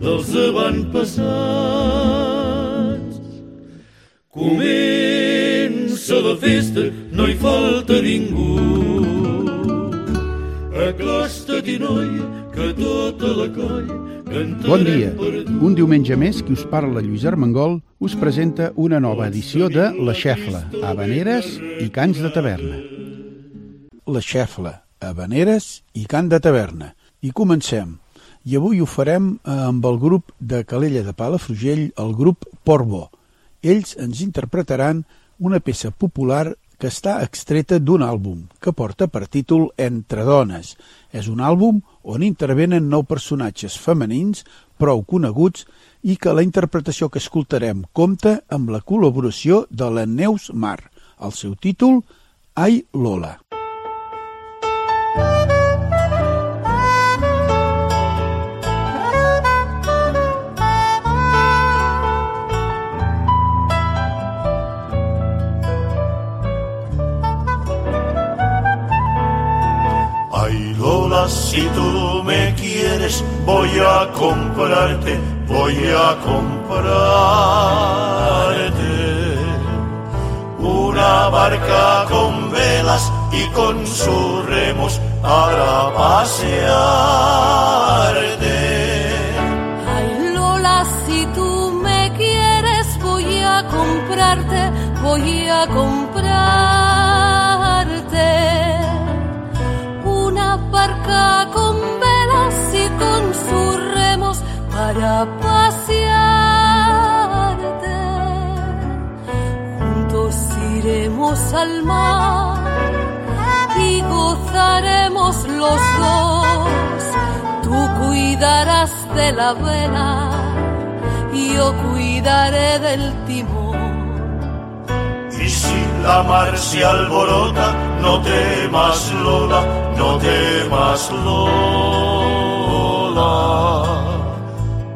dels avantpassats. Comença la festa, no hi falta ningú. Acosta-t'hi, noia, que tota la colla cantarem Bon dia. Un diumenge més, qui us parla Lluís Armengol us presenta una nova edició de La Xefla, Habaneres i Cants de Taverna. La Xefla, Habaneres i Cant de Taverna. I comencem. I avui ho farem eh, amb el grup de Calella de Palafrugell, el grup Portbó. Ells ens interpretaran una peça popular que està extreta d'un àlbum que porta per títol Entre dones. És un àlbum on intervenen nou personatges femenins prou coneguts i que la interpretació que escoltarem compta amb la col·laboració de la Neus Mar. El seu títol, Ai Lola. Si tú me quieres, voy a comprarte, voy a comprarte una barca con velas y con sus remos para pasearte. Ay Lola, si tú me quieres voy a comprarte, voy a comprarte con velas y con sus remos para pasearte. Juntos iremos al mar y gozaremos los dos. Tú cuidarás de la vela y yo cuidaré del timón. La mar se alborota, no temas Lola, no temas Lola.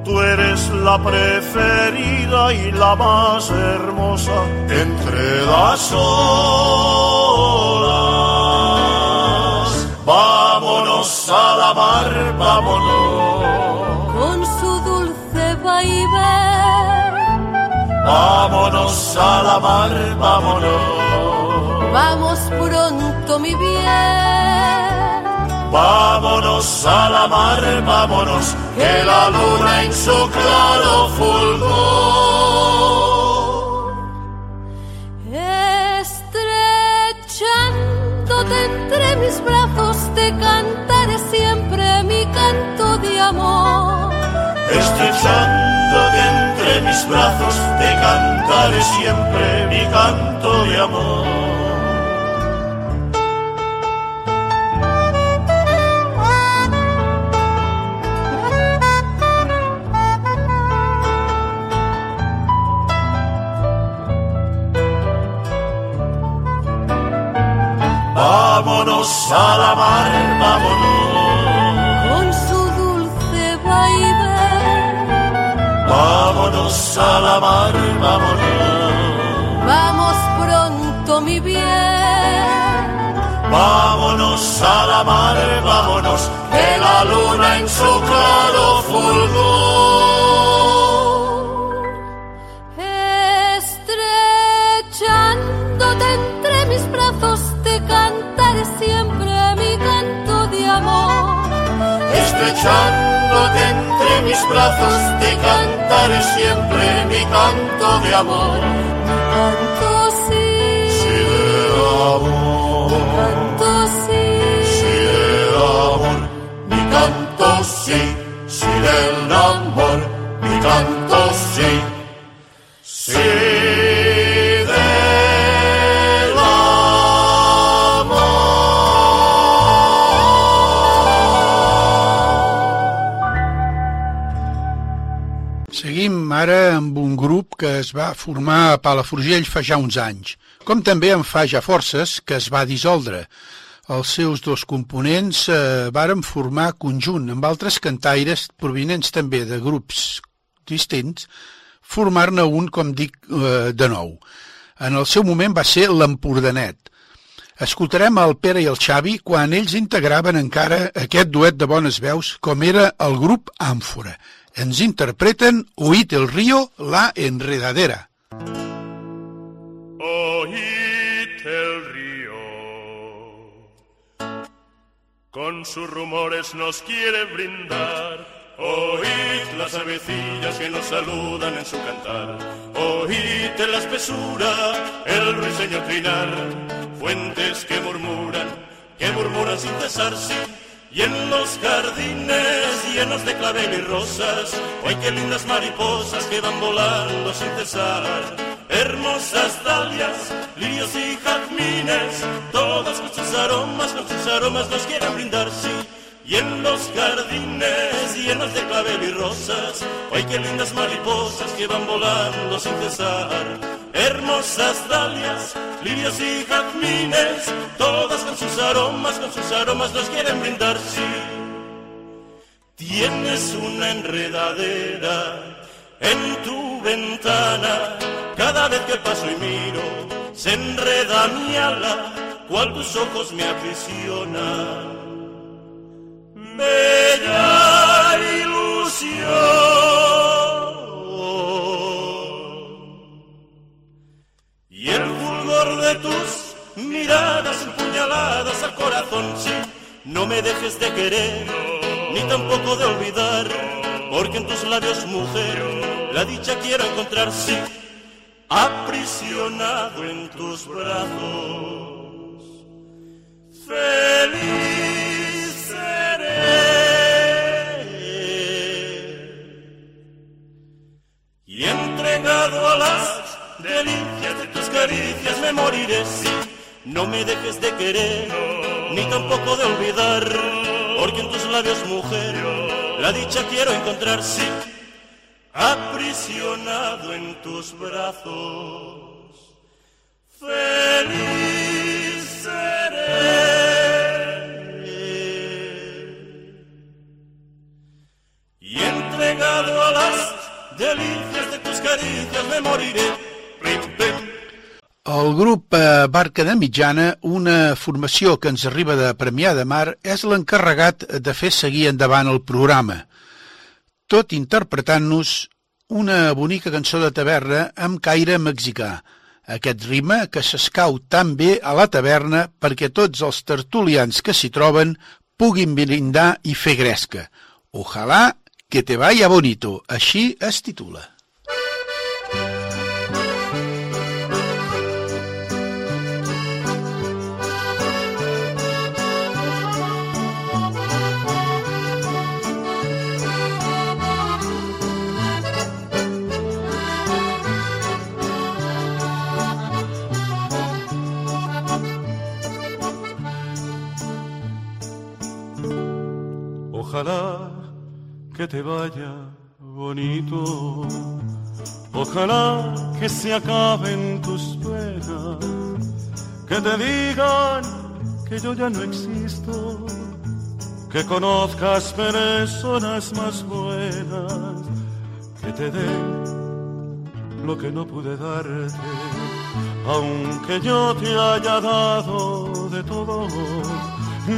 Tú eres la preferida y la más hermosa entre las olas. Vámonos a la mar, vámonos. Con su dulce vaivén Vámonos a la mar, vámonos. Vamos pronto mi bien. Vámonos a la mar, vámonos, que la luna en su claro fulgor. Estrechándote entre mis brazos te cantaré siempre mi canto de amor. Estrechándote entre mis brazos, te cantaré siempre mi canto de amor. Vámonos a la mar, vámonos. Con su dulce vaivén Vámonos a la mar, vámonos. vamos pronto mi bien. Vámonos a la mar, vámonos, que la luna en su claro fulgor. Estrechándote entre mis brazos, te cantaré siempre mi canto de amor. Mi canto sí, Sí de amor. mi canto sí. Sí del amor, mi canto sí, sí del amor, mi canto sí, sí Seguim ara amb un grup que es va formar a Palafrugell fa ja uns anys, com també en fa ja forces que es va dissoldre. Els seus dos components eh, varen formar conjunt amb altres cantaires provinents també de grups distints, formar-ne un, com dic, eh, de nou. En el seu moment va ser l'Empordanet. Escoltarem el Pere i el Xavi quan ells integraven encara aquest duet de bones veus com era el grup Àmfora. Ens interpreten Oíd el río, la enredadera. Oíd el río, con sus rumores nos quiere brindar. Oíd las avecillas que nos saludan en su cantar. Oíd en la espesura el ruiseñor trinar. Fuentes que murmuran, que murmuran sin cesar, sí. Y en los jardines llenos de clavel y rosas, ¡ay qué lindas mariposas que van volando sin cesar! Hermosas dalias, lirios y jazmines, todas con sus aromas, con sus aromas nos quieren brindar, sí. Y en los jardines llenos de clavel y rosas, ¡ay qué lindas mariposas que van volando sin cesar! Hermosas dalias, lirios y jazmines, todas con sus aromas, con sus aromas nos quieren brindar, sí. Tienes una enredadera en tu ventana, cada vez que paso y miro, se enreda mi ala, cual tus ojos me aprisionan. Bella ilusión. De tus miradas empuñaladas al corazón, sí, no me dejes de querer, ni tampoco de olvidar, porque en tus labios, mujer, la dicha quiero encontrar, sí, aprisionado en tus brazos. Feliz seré. Y entregado a las delicias de tus caricias me moriré, sí. No me dejes de querer, ni tampoco de olvidar, porque en tus labios, mujer, la dicha quiero encontrar, sí. Aprisionado en tus brazos, feliz seré. Y entregado a las delicias de tus caricias me moriré. El grup eh, Barca de Mitjana, una formació que ens arriba de Premià de Mar, és l'encarregat de fer seguir endavant el programa, tot interpretant-nos una bonica cançó de taverna amb caire mexicà. Aquest rima que s'escau tan bé a la taverna perquè tots els tertulians que s'hi troben puguin brindar i fer gresca. Ojalà que te vaya bonito, així es titula. Ojalá que te vaya bonito. Ojalá que se acaben tus penas. Que te digan que yo ya no existo. Que conozcas personas más buenas. Que te den lo que no pude darte. Aunque yo te haya dado de todo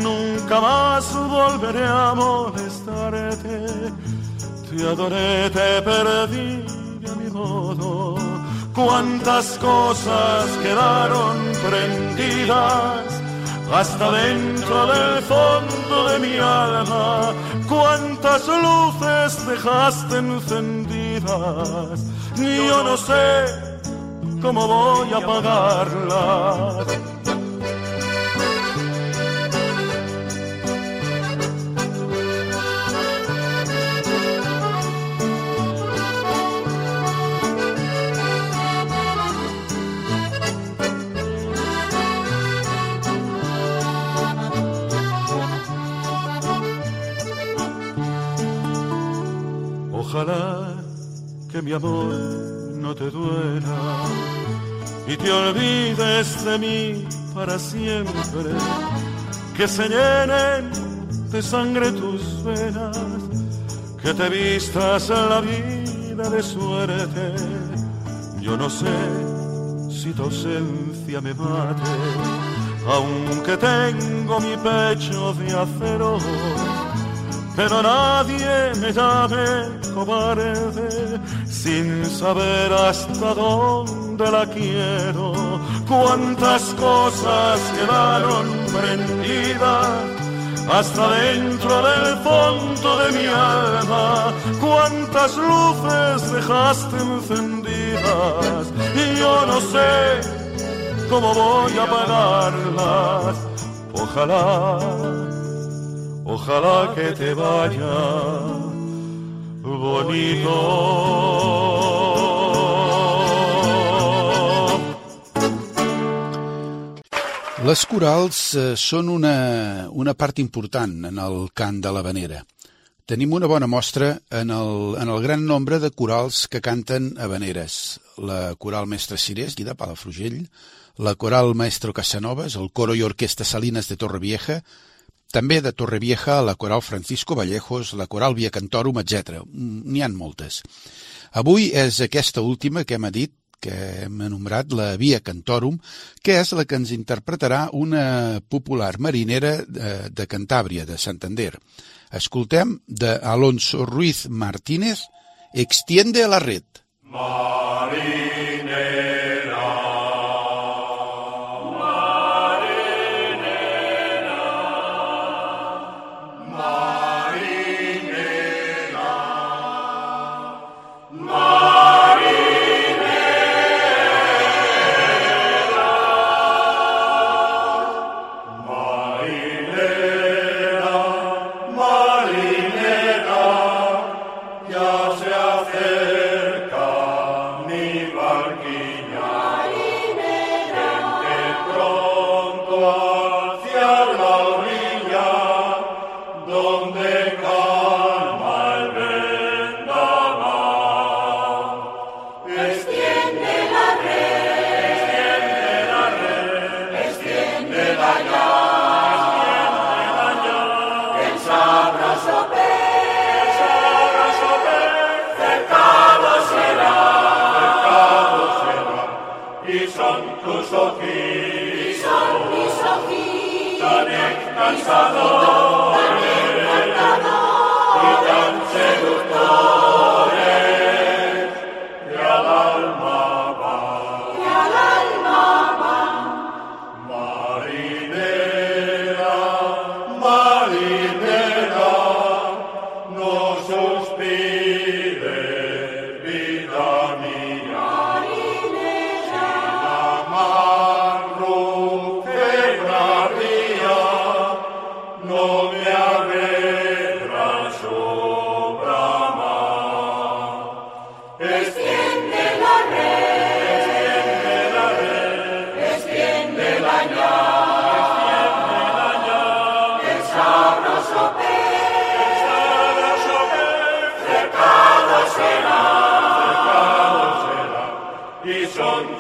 Nunca más volveré a molestarte. Te adoré, te perdí a mi modo. Cuántas cosas quedaron prendidas hasta dentro del fondo de mi alma. Cuántas luces dejaste encendidas. Yo no sé cómo voy a pagarlas. Ojalá que mi amor no te duela y te olvides de mí para siempre. Que se llenen de sangre tus venas, que te vistas en la vida de suerte. Yo no sé si tu ausencia me mate, aunque tengo mi pecho de acero pero nadie me llame sin saber hasta dónde la quiero. Cuántas cosas quedaron prendidas hasta dentro del fondo de mi alma. Cuántas luces dejaste encendidas y yo no sé cómo voy a apagarlas. Ojalá ojalá que te vaya bonito. Les corals eh, són una, una part important en el cant de la vanera. Tenim una bona mostra en el, en el gran nombre de corals que canten habaneres. La coral Mestre Cirés, de Palafrugell, la coral Maestro Casanovas, el coro i orquestra Salines de Torrevieja, també de Torrevieja, la Coral Francisco Vallejos, la Coral Via Cantorum, etc. N'hi han moltes. Avui és aquesta última que hem dit, que hem anomenat la Via Cantorum, que és la que ens interpretarà una popular marinera de, de Cantàbria, de Santander. Escoltem de Alonso Ruiz Martínez, Extiende la red.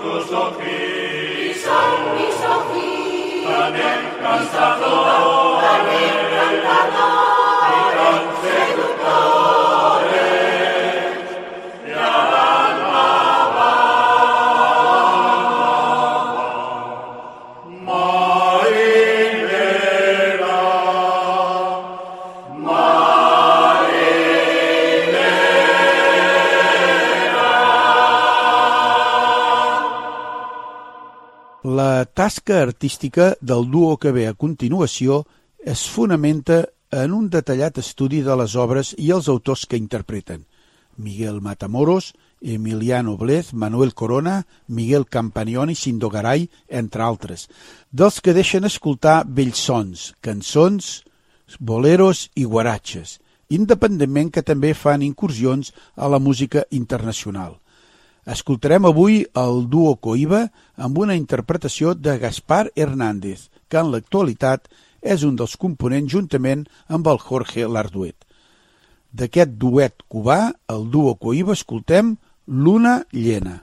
Marinera tasca artística del duo que ve a continuació es fonamenta en un detallat estudi de les obres i els autors que interpreten. Miguel Matamoros, Emiliano Blez, Manuel Corona, Miguel Campanioni, Sindogaray, entre altres, dels que deixen escoltar vells sons, cançons, boleros i guaratges, independentment que també fan incursions a la música internacional. Escoltarem avui el duo Coiba amb una interpretació de Gaspar Hernández, que en l'actualitat és un dels components juntament amb el Jorge Larduet. D'aquest duet cubà, el duo Coiba, escoltem Luna Llena.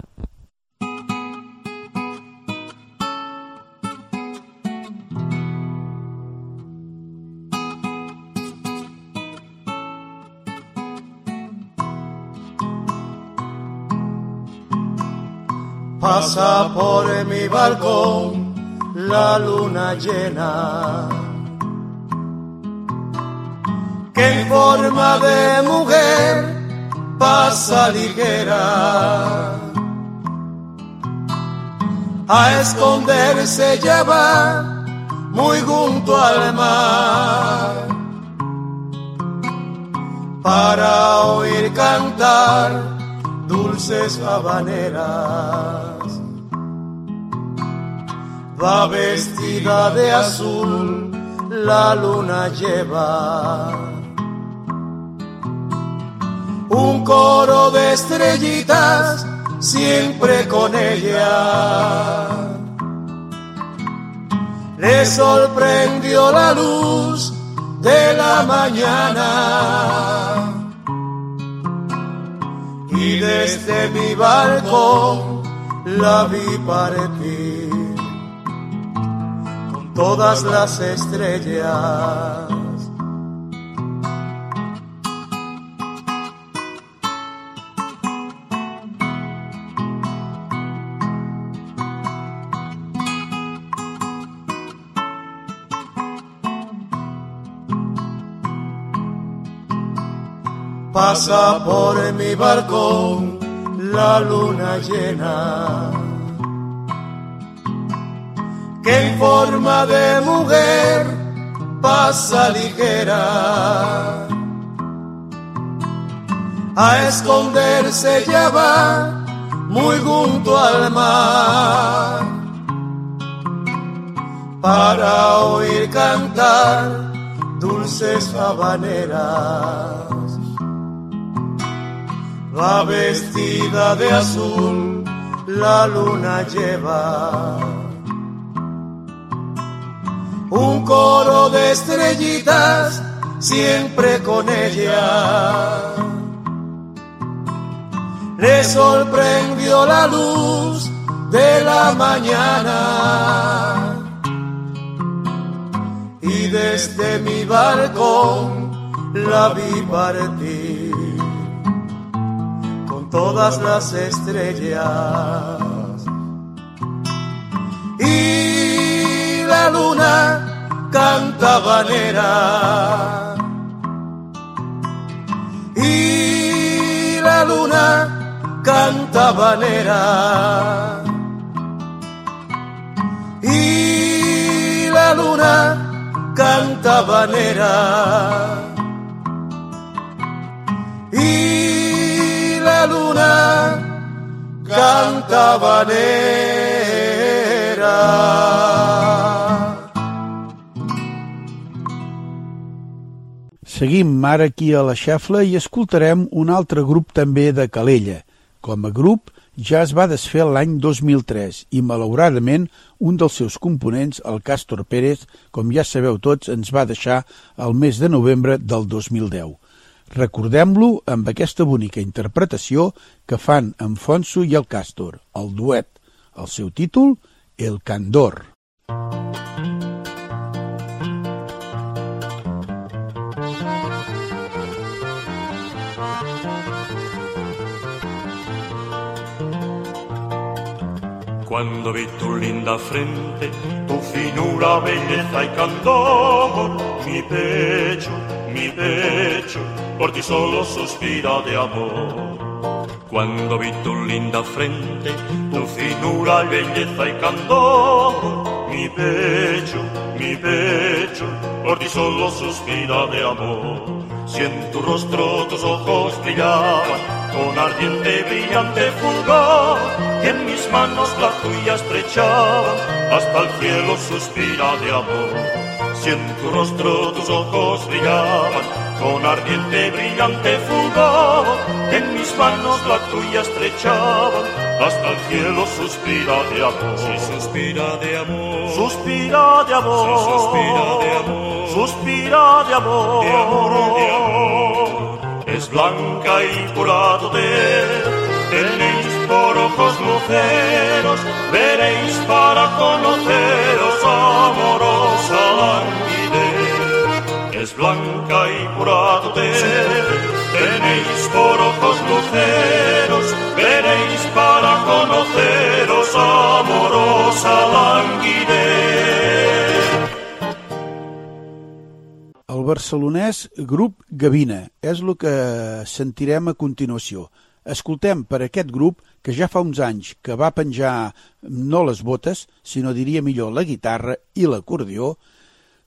Pasa por mi balcón la luna llena, que en forma de mujer pasa ligera. A esconderse ya va muy junto al mar para oír cantar dulces habaneras va vestida de azul, la luna lleva un coro de estrellitas siempre con ella. Le sorprendió la luz de la mañana y desde mi balcón la vi partir todas las estrellas. Pasa por mi balcón la luna llena en forma de mujer pasa ligera. A esconderse ya va muy junto al mar para oír cantar dulces habaneras. Va vestida de azul, la luna lleva un coro de estrellitas siempre con ella. Le sorprendió la luz de la mañana y desde mi balcón la vi partir con todas las estrellas. Luna canta banera. Y la luna canta banera. Y la luna canta banera. Y la luna canta banera Seguim ara aquí a la Xefla i escoltarem un altre grup també de Calella. Com a grup ja es va desfer l'any 2003 i malauradament un dels seus components, el Càstor Pérez, com ja sabeu tots, ens va deixar el mes de novembre del 2010. Recordem-lo amb aquesta bonica interpretació que fan en Fonso i el Càstor, el duet. El seu títol, El Candor. Cuando vi tu linda frente, tu finura, belleza y candor, mi pecho, mi pecho, por ti solo suspira de amor. Cuando vi tu linda frente, tu finura, belleza y candor, mi pecho, mi pecho, por ti solo suspira de amor. Si en tu rostro tus ojos brillaban, con ardiente brillante fulgor, que en mis manos la tuya estrechaba, hasta el cielo suspira de amor. Si en tu rostro tus ojos brillaban, con ardiente brillante fulgor, en mis manos la tuya estrechaban, hasta el cielo suspira de amor. Suspira de amor, suspira de amor, suspira de amor, suspira de amor, de amor, de amor. Es blanca y pura doter, tenéis por ojos luceros, veréis para conoceros amorosa languidez. Es blanca y pura doter, tenéis por ojos luceros, veréis para conoceros amorosa languidez. Barcelonès grup Gavina és el que sentirem a continuació. Escoltem per aquest grup que ja fa uns anys que va penjar no les botes, sinó diria millor la guitarra i l'acordió.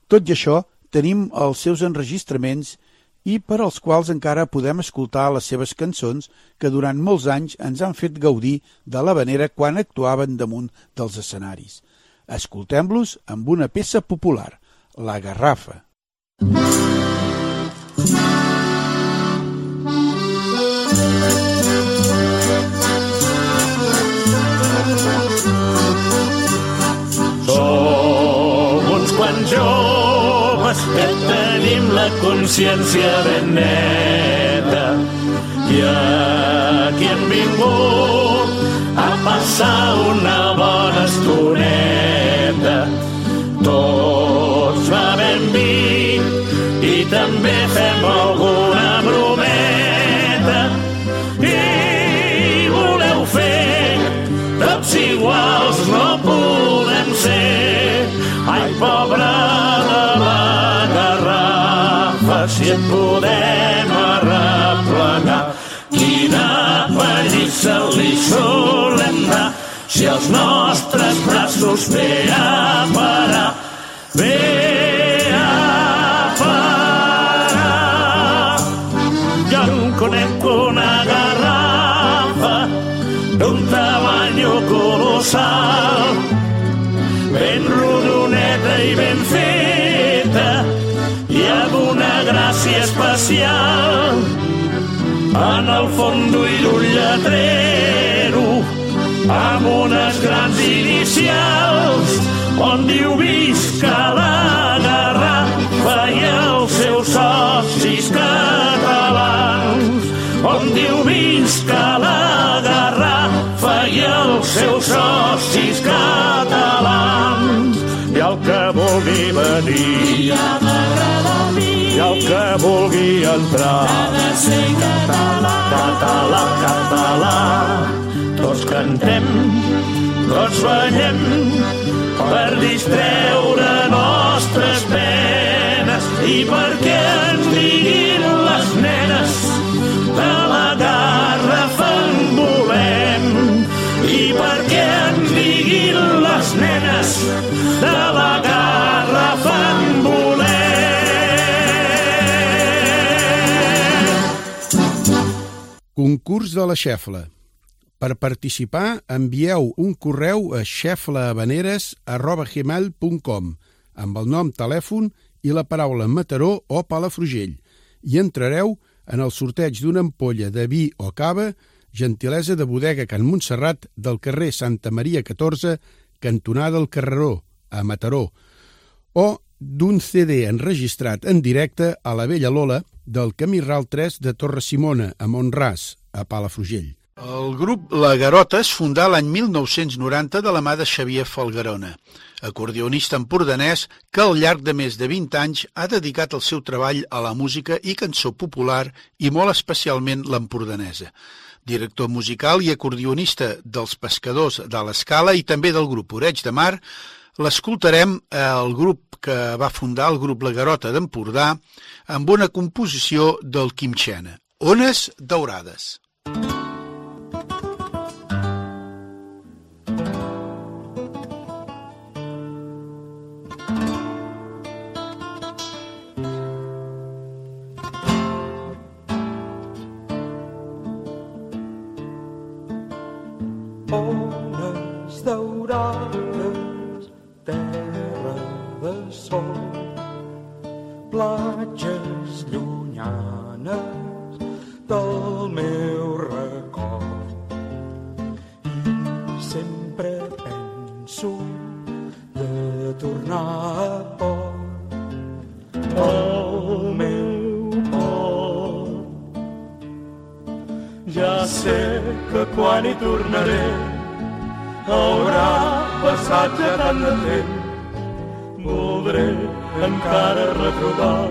Tot i això, tenim els seus enregistraments i per als quals encara podem escoltar les seves cançons que durant molts anys ens han fet gaudir de la vanera quan actuaven damunt dels escenaris. Escoltem-los amb una peça popular, La Garrafa. Som uns quants joves que tenim la consciència ben neta i aquí hem vingut a passar una bona estoneta. Tots bevem vi també fem alguna brometa i voleu fer tots iguals no podem ser. Ai, pobra de la garrafa, si et podem arreplegar. Quina pallissa li solem dar si els nostres braços ve a parar. En el fons d'ull un lletrero, amb unes grans inicials, on diu visca la garrafa i els seus socis catalans. On diu visca la garrafa i els seus socis catalans. I el que vulgui venir, que vulgui entrar, català, català, tots cantem, tots ballem, per distreure nostres penes i perquè ens diguin les nenes de la garrafa en volem. I perquè ens diguin les nenes de la garrafa Concurs de la xefla. Per participar, envieu un correu a xeflahabaneres.gmail.com amb el nom, telèfon i la paraula Mataró o Palafrugell i entrareu en el sorteig d'una ampolla de vi o cava, gentilesa de bodega Can Montserrat del carrer Santa Maria 14, cantonada del Carreró, a Mataró, o d'un CD enregistrat en directe a la Vella Lola del Camí Ral 3 de Torre Simona, a Montràs, a Palafrugell. El grup La Garota es fundà l'any 1990 de la mà de Xavier Falgarona, acordionista empordanès que al llarg de més de 20 anys ha dedicat el seu treball a la música i cançó popular i molt especialment l'empordanesa. Director musical i acordionista dels Pescadors de l'Escala i també del grup Oreig de Mar, l'escoltarem al grup que va fundar el grup La Garota d'Empordà amb una composició del Quim Xena, Ones Daurades. Sol, platges llunyanes del meu record. I sempre penso de tornar a port, al meu port. Ja sé que quan hi tornaré haurà passat ja tant de temps. Voldré encara retrobar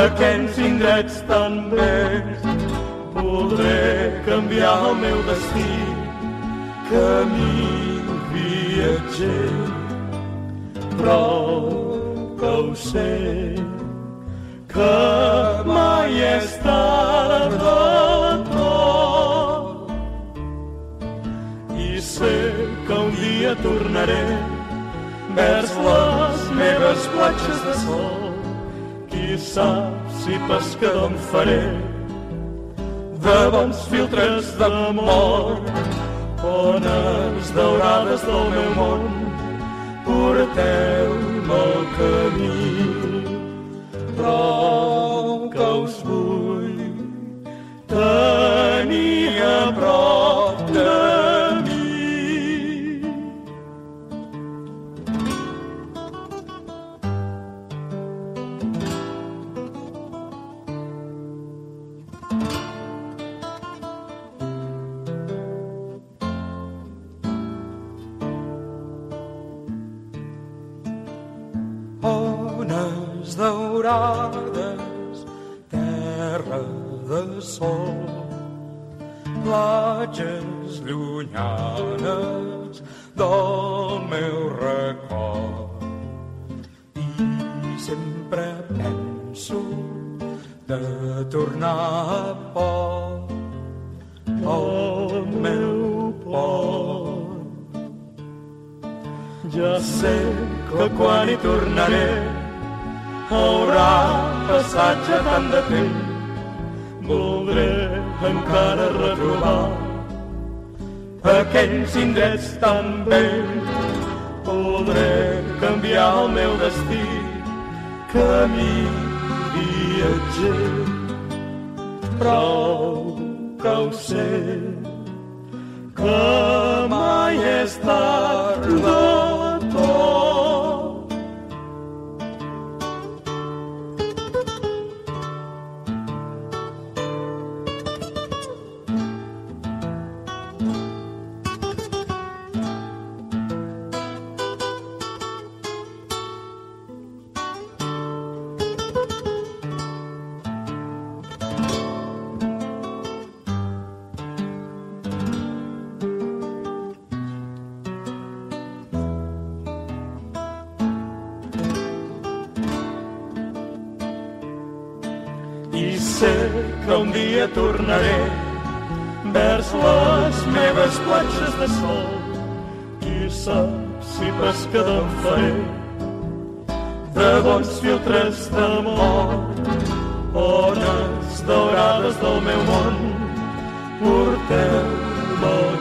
aquells indrets tan vells. Voldré canviar el meu destí, camí viatger, però que ho sé, que mai és tard de tot. I sé que un dia tornaré vers les meves platges de sol. Qui sap si pescador em faré de bons filtres d'amor, ones daurades del meu món, porteu-me el camí. Però que us vull tenir a prop daurades, terra de sol, platges llunyanes del meu record. I sempre penso de tornar a port, al meu port. Ja sé que quan hi tornaré haurà passat ja tant de temps. Voldré encara retrobar aquells indrets tan bells. Voldré canviar el meu destí, camí viatger. Prou que ho sé, que que un dia tornaré vers les meves platges de sol. Qui sap si pescador em faré de bons filtres d'amor. Ones daurades del meu món, porteu-me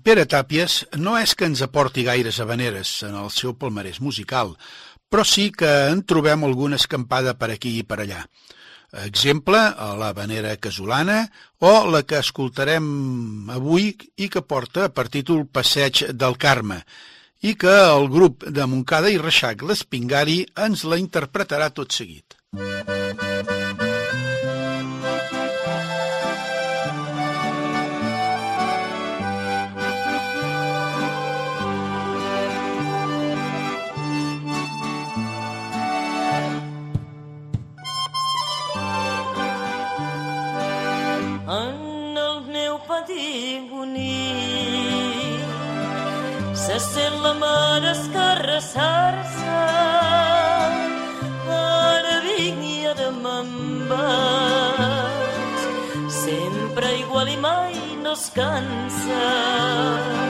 Pere Tàpies no és que ens aporti gaires habaneres en el seu palmarès musical, però sí que en trobem alguna escampada per aquí i per allà. Exemple, a la habanera casolana o la que escoltarem avui i que porta per títol Passeig del Carme i que el grup de Moncada i Reixac l'Espingari ens la interpretarà tot seguit. En digoní. Se sent la mar escarrassar-se, ara vingui ara me'n vaig. Sempre igual i mai no es cansa.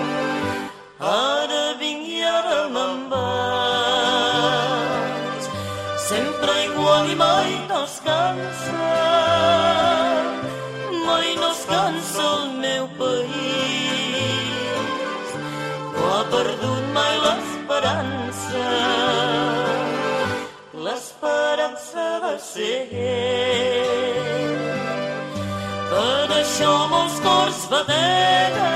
Ser per això molts cors bateguen,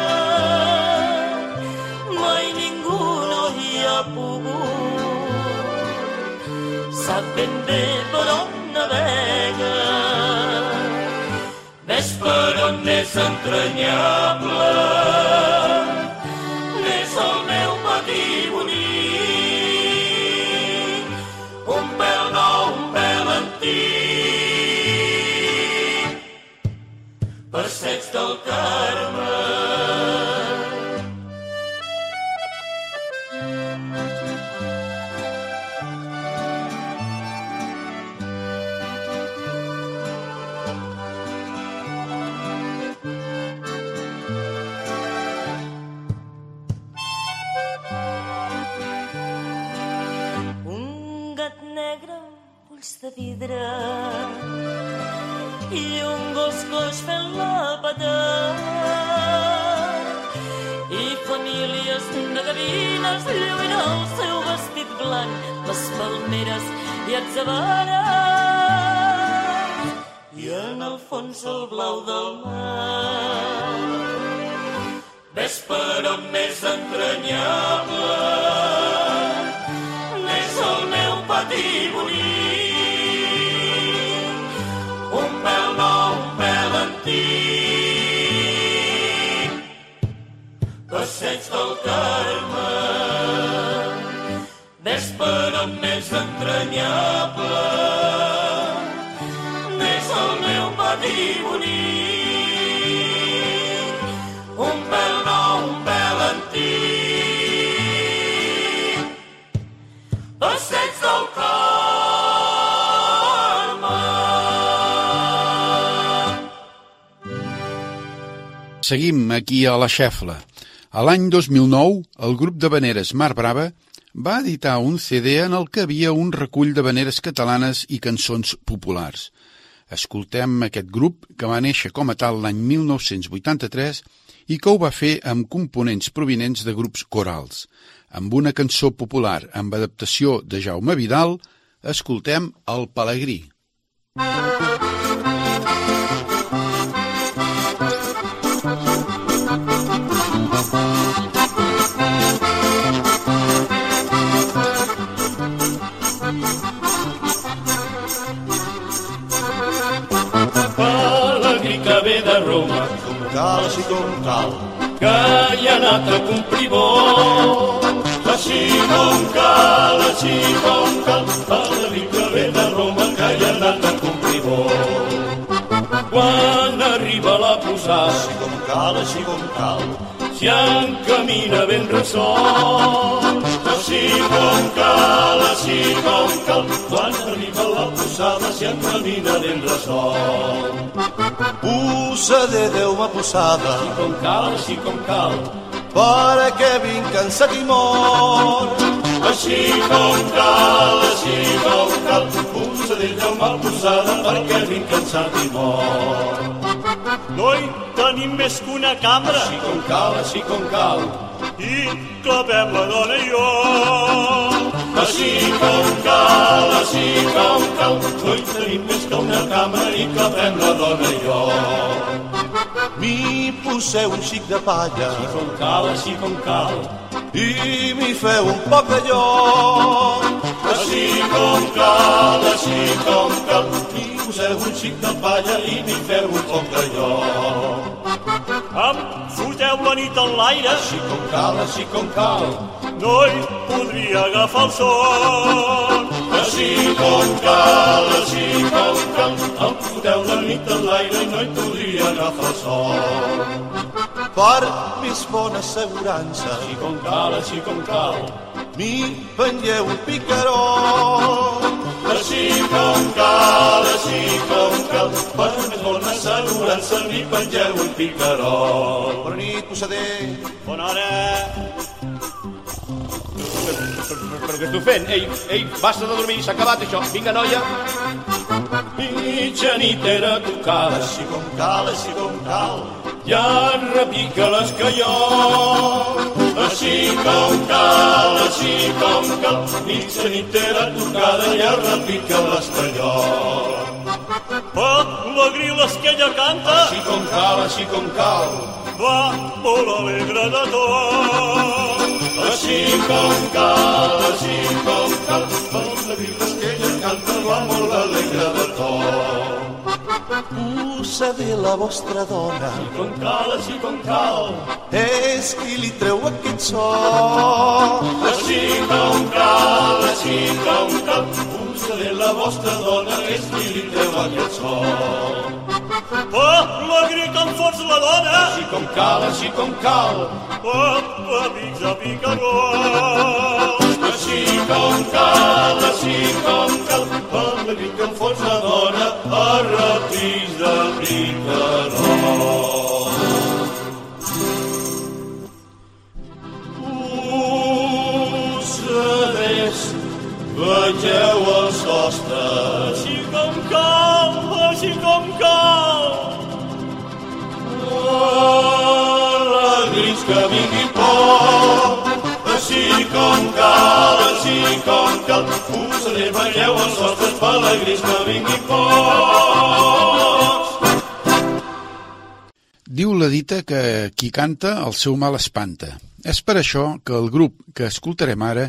mai ningú no hi ha pogut. Sap ben bé per on navega, ves per on és entranyable, del Carme. Negre ulls de vidre i un gos coix fent la i famílies de gavines lluint el seu vestit blanc les palmeres i atzabares i en el fons el blau del mar. Ves per on més entranyable Passeig del Carme. Ves per on més entranyable. N'és el meu pati bonic. Un pèl nou, un pèl antic. Passeig del. Seguim aquí a la Xefla. A l'any 2009, el grup de veneres Mar Brava va editar un CD en el que havia un recull de veneres catalanes i cançons populars. Escoltem aquest grup que va néixer com a tal l'any 1983 i que ho va fer amb components provinents de grups corals. Amb una cançó popular amb adaptació de Jaume Vidal, escoltem El Pelegrí. Pelegrí Cal. que hi ha anat a complir vol. Així com cal, així com cal, Pelegrí que ve de Roma, que hi ha anat a complir vol. Quan arriba la posada, Així com cal, així com cal. Si encamina ben ressol. Així com cal, així com cal, quan arriba la posada, si encamina ben ressol. Puça de Déu ma posada, Com cal, així com cal, perquè vinc cansat i mort. Així com cal, així com cal, posada mal posada perquè vinc cansat i mort. No hi tenim més que una cambra Així com cal, així com cal, i clavem la dona i jo. així com cal, així com cal, no hi tenim més que una cama i clapem la dona i jo. M'hi poseu un xic de palla Així com cal, així com cal, i m'hi feu un poc de lloc. així com cal, així com cal, i poseu un xic de palla i n'hi feu un poc d'allò. Em foteu la nit en l'aire, Així com cal, així com cal, no hi podria agafar el son. Així com cal, així com cal, em foteu la nit en l'aire i no hi podria agafar el sol. Per més bona assegurança Així com cal, així com cal, m'hi penlleu un picaró. així com cal, així com cal, per més bona assegurança dansen i pengeu un picarol. Bona nit, possader. Bona hora. Però què esteu fent? Ei, ei, basta de dormir, s'ha acabat això. Vinga, noia. Mitjanit era tocada, Així com cal, així com cal. ja repica l'escaiol. Així com cal, així com cal, mitjanit era tocada, ja repica l'escaiol. Oh, la grila que ella canta Així com cal, així com cal, va molt alegre de tot. Així com cal, així com cal, els de vives que ella canta va molt alegre de. Possader, la vostra dona, Com cal, així com cal, és qui li treu aquest so. així com cal, així com cal, posaré la vostra dona, és qui li treu aquest sol. Oh, la grita em fots la dona, Així com cal, així com cal, oh, amics a picarol. així com cal, així com cal, amb la que em fots la dona, a ratís de picarol. Vegeu els hostes, cal, així com cal, posaré, veieu els hostes pelegris que vingui pocs. Diu la dita que qui canta el seu mal espanta. És per això que el grup que escoltarem ara,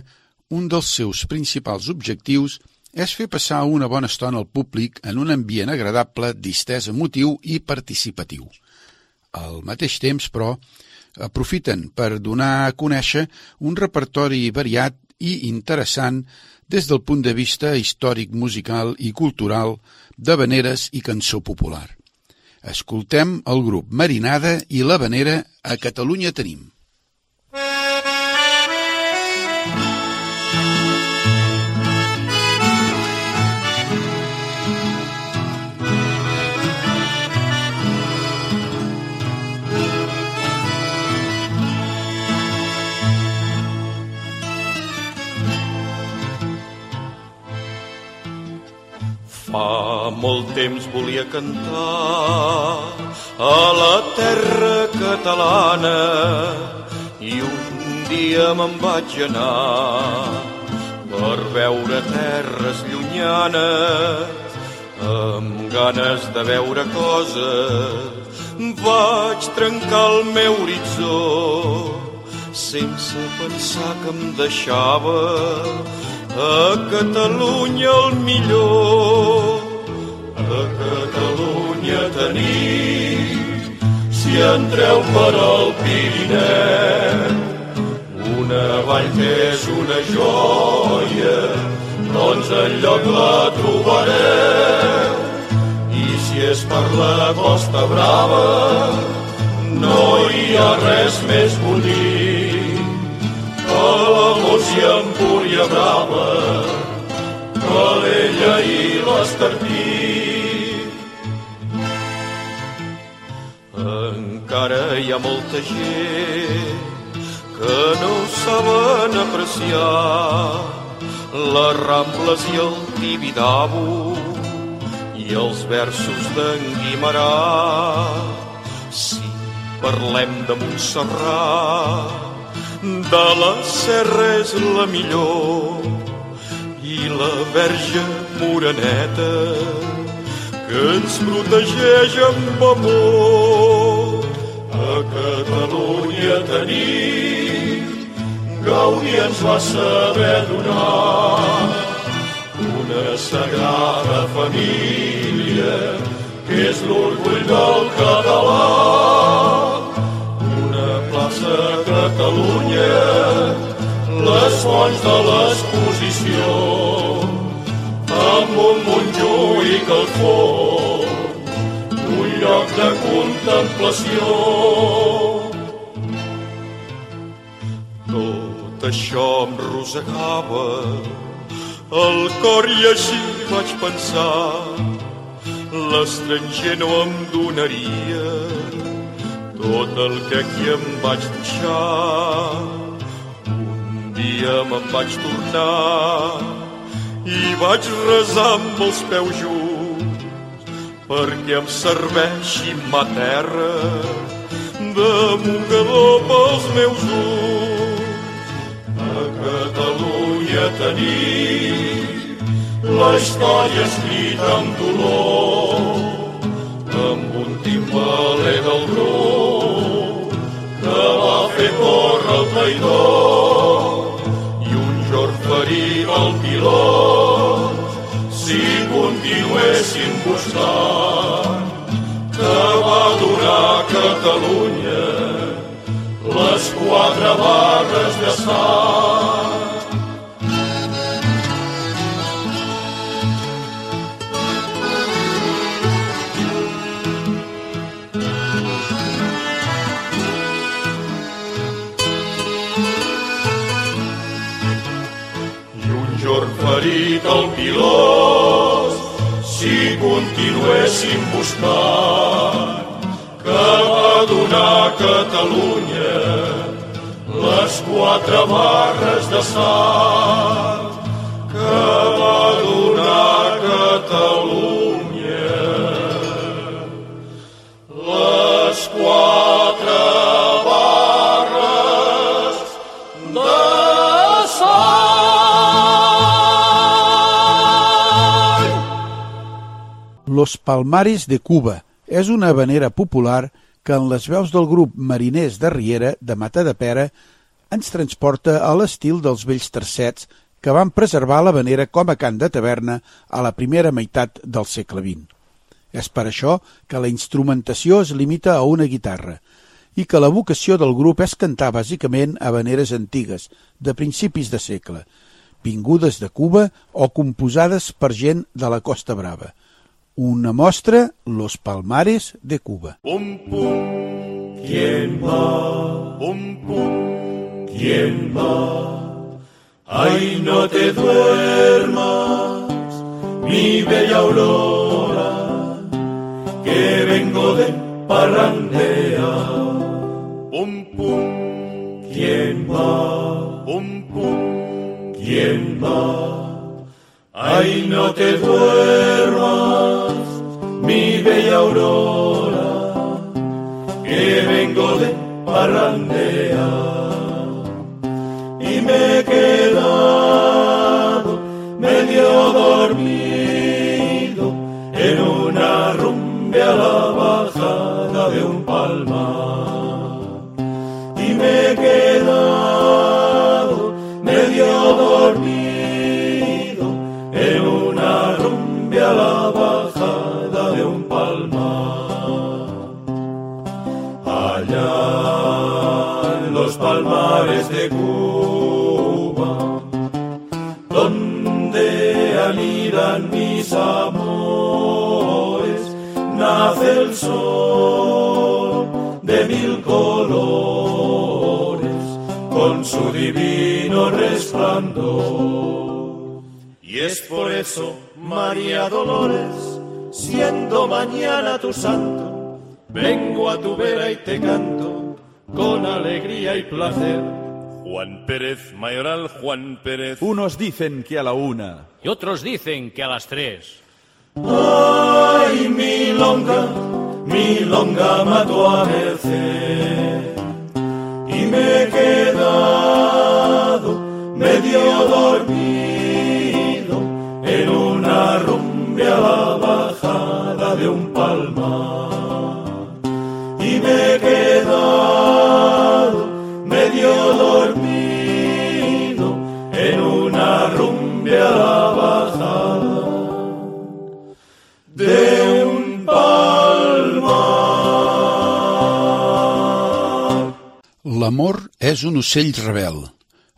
un dels seus principals objectius és fer passar una bona estona al públic en un ambient agradable, distès, emotiu i participatiu. Al mateix temps, però, aprofiten per donar a conèixer un repertori variat i interessant des del punt de vista històric, musical i cultural de veneres i cançó popular. Escoltem el grup Marinada i la Vanera a Catalunya tenim. Fa molt temps volia cantar a la terra catalana i un dia me'n vaig anar per veure terres llunyanes amb ganes de veure coses. Vaig trencar el meu horitzó sense pensar que em deixava a Catalunya el millor. A Catalunya tenim, si entreu per al Pirineu, una vall que és una joia, doncs en lloc la trobareu. I si és per la Costa Brava, no hi ha res més bonic Múrcia Empúria Brava, Calella i l'Estartí. Encara hi ha molta gent que no saben apreciar les Rambles i el Tibidabo i els versos d'en Guimarà. Si parlem de Montserrat, de la serra és la millor. I la verge moreneta que ens protegeix amb amor. A Catalunya tenim, Gaudí ens va saber donar. Una sagrada família que és l'orgull del català Catalunya, les fonts de l'exposició, amb un Montjuïc al fons, un lloc de contemplació. Tot això em rosegava el cor i així vaig pensar l'estranger no em donaria tot el que aquí em vaig deixar. Un dia me'n vaig tornar i vaig resar amb els peus junts perquè em serveixi ma terra de mocador pels meus ulls. A Catalunya tenim la història escrita amb dolor, amb un timbaler del grup que va fer córrer el traïdor i un jord ferir el pilot si continuessin buscant que va donar Catalunya les quatre barres d'estat ferit el pilós si continuéssim buscant que va donar Catalunya les quatre barres de sal que va donar Catalunya Los Palmares de Cuba és una habanera popular que en les veus del grup Mariners de Riera de Mata de Pera ens transporta a l'estil dels vells tercets que van preservar l'habanera com a cant de taverna a la primera meitat del segle XX. És per això que la instrumentació es limita a una guitarra i que la vocació del grup és cantar bàsicament habaneres antigues, de principis de segle, vingudes de Cuba o composades per gent de la Costa Brava – una mostra Los Palmares de Cuba. Pum, pum, ¿quién va? Pum, pum, ¿quién va? Ay, no te duermas, mi bella aurora, que vengo de parrandea. Pum, pum, ¿quién va? Pum, pum, ¿quién va? Ay, no te duermas, mi bella aurora, que vengo de parrandea. Y me he quedado medio dormido en una rumbe a la bajada de un palmar. Y me he quedado medio dormido palmares de Cuba, donde anidan mis amores, nace el sol de mil colores con su divino resplandor. Y es por eso María Dolores, siendo mañana tu santo, vengo a tu vera y te canto con alegría y placer. Juan Pérez, mayoral Juan Pérez. Unos dicen que a la una. Y otros dicen que a las tres. Ay, mi longa, mi longa mató a merced. Y me he quedado medio dormido L'amor és un ocell rebel.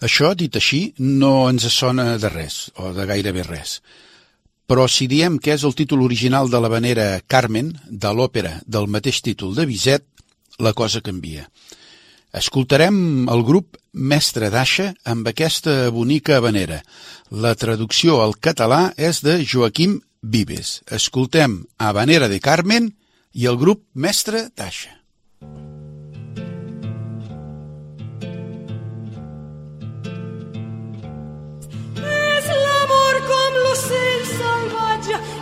Això, dit així, no ens sona de res, o de gairebé res. Però si diem que és el títol original de la venera Carmen, de l'òpera del mateix títol de Bizet, la cosa canvia. Escoltarem el grup Mestre d'Aixa amb aquesta bonica venera. La traducció al català és de Joaquim Vives. Escoltem a Venera de Carmen i el grup Mestre d'Aixa.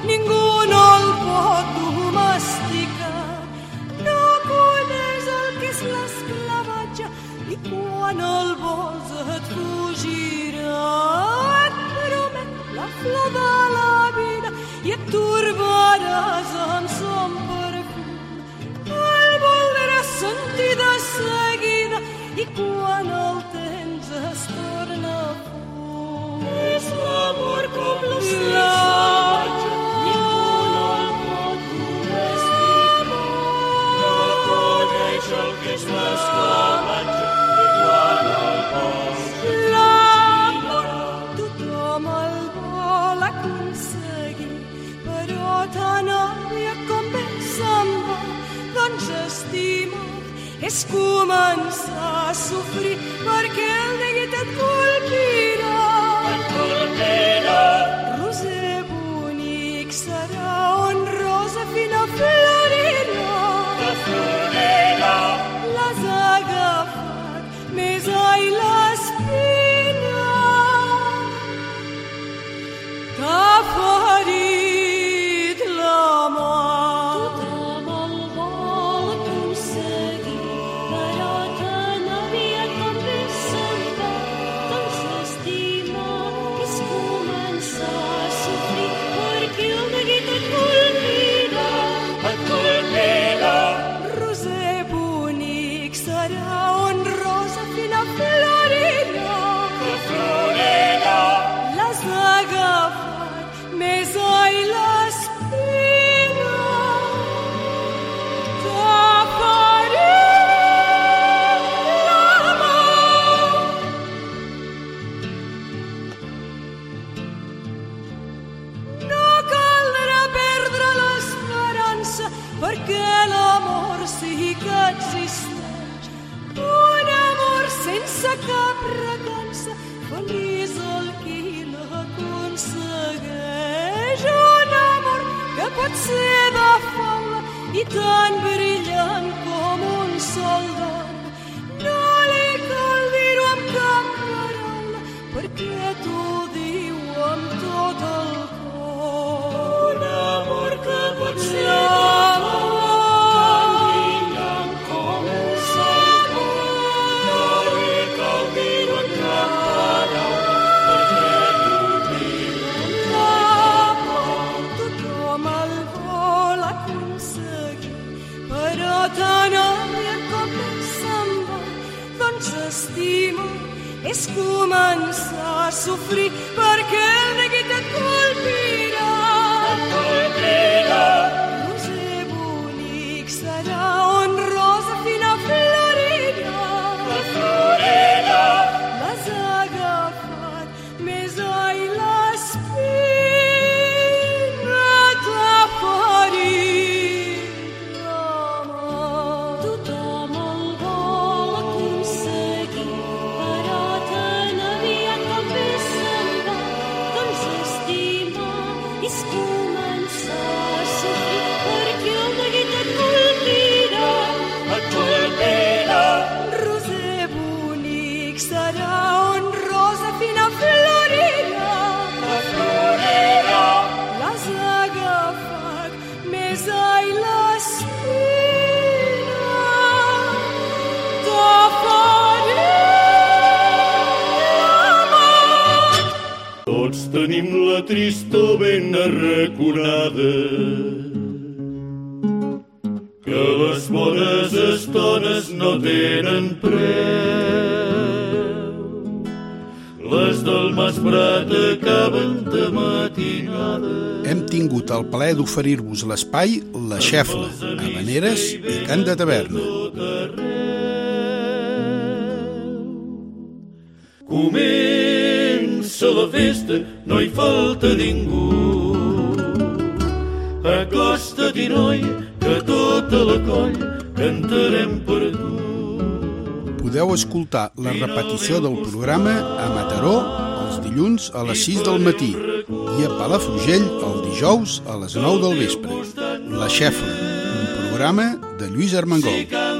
ningú no el pot domesticar. No coneix el que és l'esclavatge i quan el vols et fugirà. Et promet la flor de la vida i et torbaràs en son perfum. El voldràs sentir de seguida i quan el temps es torna fum. És l'amor com les és començar a sofrir perquè el neguit et colpirà. Et colpirà. d'oferir-vos l'espai La Xefla, Habaneres i Cant de Taverna. Comença la festa, no hi falta ningú. Acosta-t'hi, noi, que tota la coll cantarem per tu. Podeu escoltar la repetició del programa a Mataró els dilluns a les 6 del matí a Palafrugell el dijous a les 9 del vespre. La Xefla, un programa de Lluís Armengol.